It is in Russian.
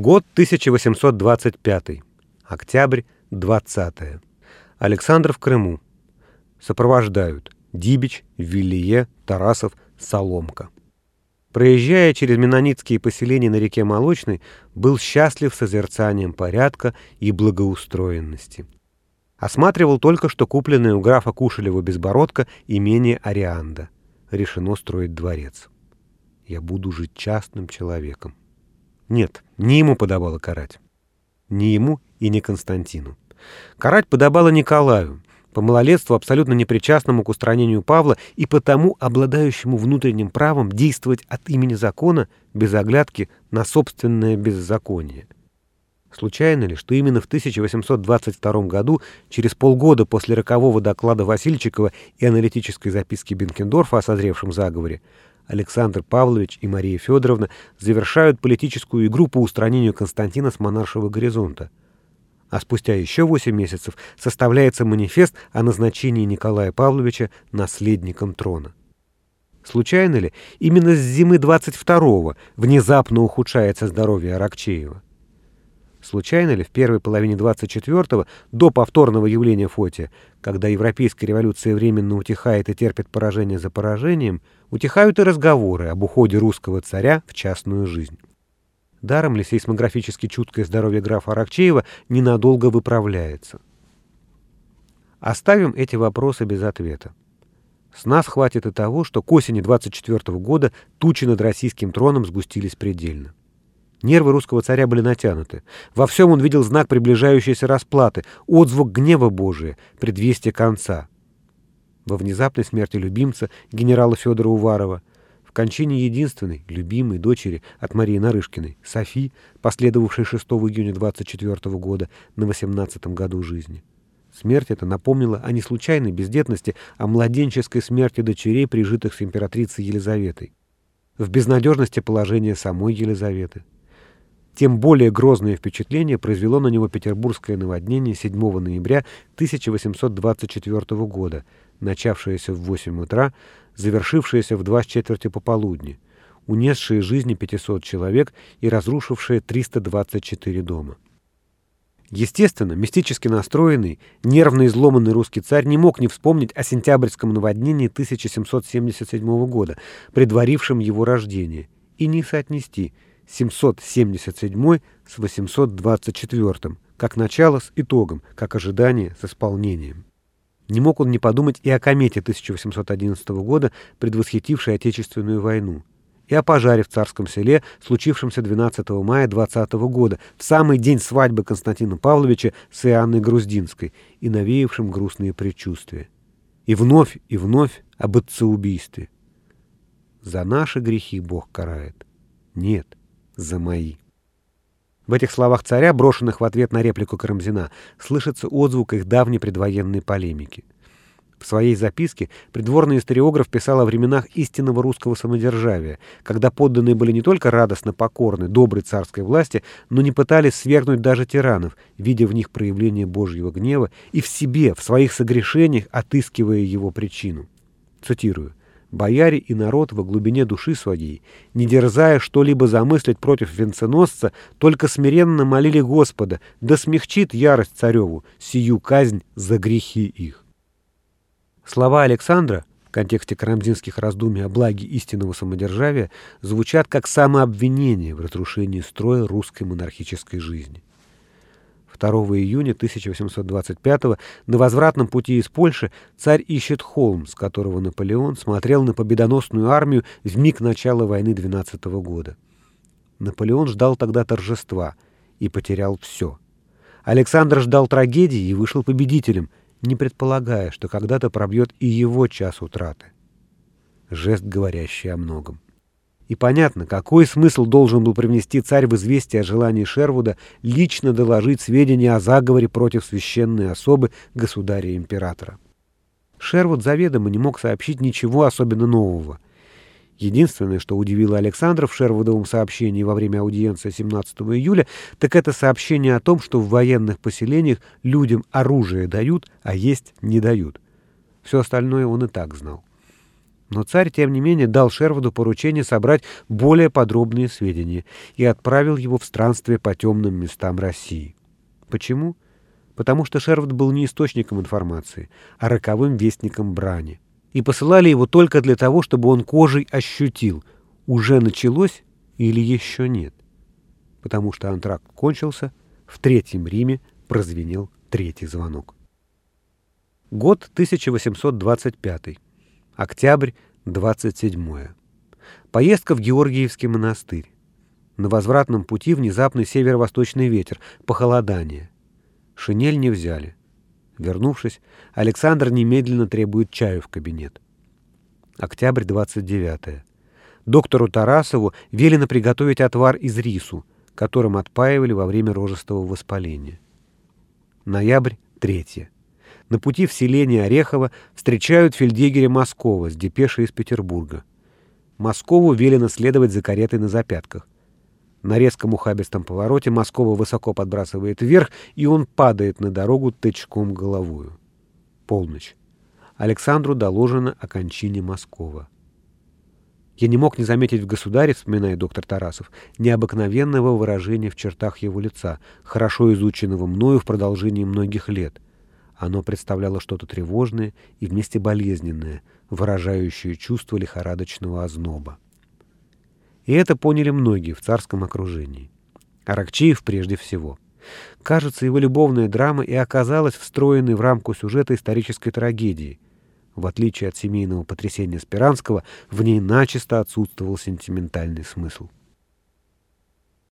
Год 1825. Октябрь 20. Александр в Крыму. Сопровождают Дибич, Виллие, Тарасов, Соломка. Проезжая через менонитские поселения на реке Молочной, был счастлив созерцанием порядка и благоустроенности. Осматривал только что купленное у графа Кушелева Безбородка имение Арианда. Решено строить дворец. Я буду жить частным человеком. Нет, не ему подобало карать. Не ему и не Константину. Карать подобало Николаю, по малолетству абсолютно непричастному к устранению Павла и потому обладающему внутренним правом действовать от имени закона без оглядки на собственное беззаконие. Случайно ли, что именно в 1822 году, через полгода после рокового доклада Васильчикова и аналитической записки Бенкендорфа о созревшем заговоре, Александр Павлович и Мария Федоровна завершают политическую игру по устранению Константина с монаршего горизонта. А спустя еще 8 месяцев составляется манифест о назначении Николая Павловича наследником трона. Случайно ли, именно с зимы 22-го внезапно ухудшается здоровье Аракчеева? Случайно ли в первой половине 24-го, до повторного явления Фотия, когда европейская революция временно утихает и терпит поражение за поражением, утихают и разговоры об уходе русского царя в частную жизнь? Даром ли сейсмографически чуткое здоровье графа Аракчеева ненадолго выправляется? Оставим эти вопросы без ответа. С нас хватит и того, что к осени 24 -го года тучи над российским троном сгустились предельно. Нервы русского царя были натянуты. Во всем он видел знак приближающейся расплаты, отзвук гнева Божия, предвестие конца. Во внезапной смерти любимца, генерала Федора Уварова, в кончине единственной, любимой дочери от Марии Нарышкиной, Софи, последовавшей 6 июня 24 года на 18 году жизни. Смерть эта напомнила о не случайной бездетности, а младенческой смерти дочерей, прижитых с императрицей Елизаветой. В безнадежности положения самой Елизаветы. Тем более грозное впечатление произвело на него петербургское наводнение 7 ноября 1824 года, начавшееся в 8 утра, завершившееся в 2 с четверти пополудни, унесшее жизни 500 человек и разрушившее 324 дома. Естественно, мистически настроенный, нервно изломанный русский царь не мог не вспомнить о сентябрьском наводнении 1777 года, предварившем его рождение, и не соотнести – 777 с 824, как начало с итогом, как ожидание с исполнением. Не мог он не подумать и о комете 1811 года, предвосхитившей Отечественную войну, и о пожаре в Царском селе, случившемся 12 мая 20 года, в самый день свадьбы Константина Павловича с Иоанной Груздинской и навеявшим грустные предчувствия. И вновь и вновь об отцеубийстве. За наши грехи Бог карает. Нет, за мои. В этих словах царя, брошенных в ответ на реплику Карамзина, слышится отзвук их давней предвоенной полемики. В своей записке придворный историограф писал о временах истинного русского самодержавия, когда подданные были не только радостно покорны доброй царской власти, но не пытались свергнуть даже тиранов, видя в них проявление Божьего гнева и в себе, в своих согрешениях, отыскивая его причину. Цитирую бояре и народ во глубине души своей, не дерзая что-либо замыслить против венценосца, только смиренно молили Господа, да смягчит ярость цареву, сию казнь за грехи их. Слова Александра в контексте карамзинских раздумий о благе истинного самодержавия звучат как самообвинение в разрушении строя русской монархической жизни. 2 июня 1825 на возвратном пути из Польши царь ищет холм, с которого Наполеон смотрел на победоносную армию в миг начала войны 12 -го года. Наполеон ждал тогда торжества и потерял все. Александр ждал трагедии и вышел победителем, не предполагая, что когда-то пробьет и его час утраты. Жест, говорящий о многом. И понятно, какой смысл должен был привнести царь в известие о желании Шервуда лично доложить сведения о заговоре против священной особы государя-императора. Шервуд заведомо не мог сообщить ничего особенно нового. Единственное, что удивило Александра в Шервудовом сообщении во время аудиенции 17 июля, так это сообщение о том, что в военных поселениях людям оружие дают, а есть не дают. Все остальное он и так знал. Но царь, тем не менее, дал Шервуду поручение собрать более подробные сведения и отправил его в странствие по темным местам России. Почему? Потому что Шервуд был не источником информации, а роковым вестником брани. И посылали его только для того, чтобы он кожей ощутил, уже началось или еще нет. Потому что антракт кончился, в Третьем Риме прозвенел третий звонок. Год 1825. Октябрь 27. Поездка в Георгиевский монастырь. На возвратном пути внезапный северо-восточный ветер, похолодание. Шинель не взяли. Вернувшись, Александр немедленно требует чаю в кабинет. Октябрь 29. Доктору Тарасову велено приготовить отвар из рису, которым отпаивали во время рожестого воспаления. Ноябрь 3. На пути в селение Орехово встречают фельдъегеря Москова с депешей из Петербурга. Москову велено следовать за каретой на запятках. На резком ухабистом повороте Москова высоко подбрасывает вверх, и он падает на дорогу тычком головою. Полночь. Александру доложено о кончине Москова. Я не мог не заметить в государе, вспоминает доктор Тарасов, необыкновенного выражения в чертах его лица, хорошо изученного мною в продолжении многих лет — оно представляло что-то тревожное и вместе болезненное, выражающее чувство лихорадочного озноба. И это поняли многие в царском окружении. Аракчеев прежде всего. Кажется, его любовная драма и оказалась встроенной в рамку сюжета исторической трагедии. В отличие от семейного потрясения Спиранского, в ней начисто отсутствовал сентиментальный смысл.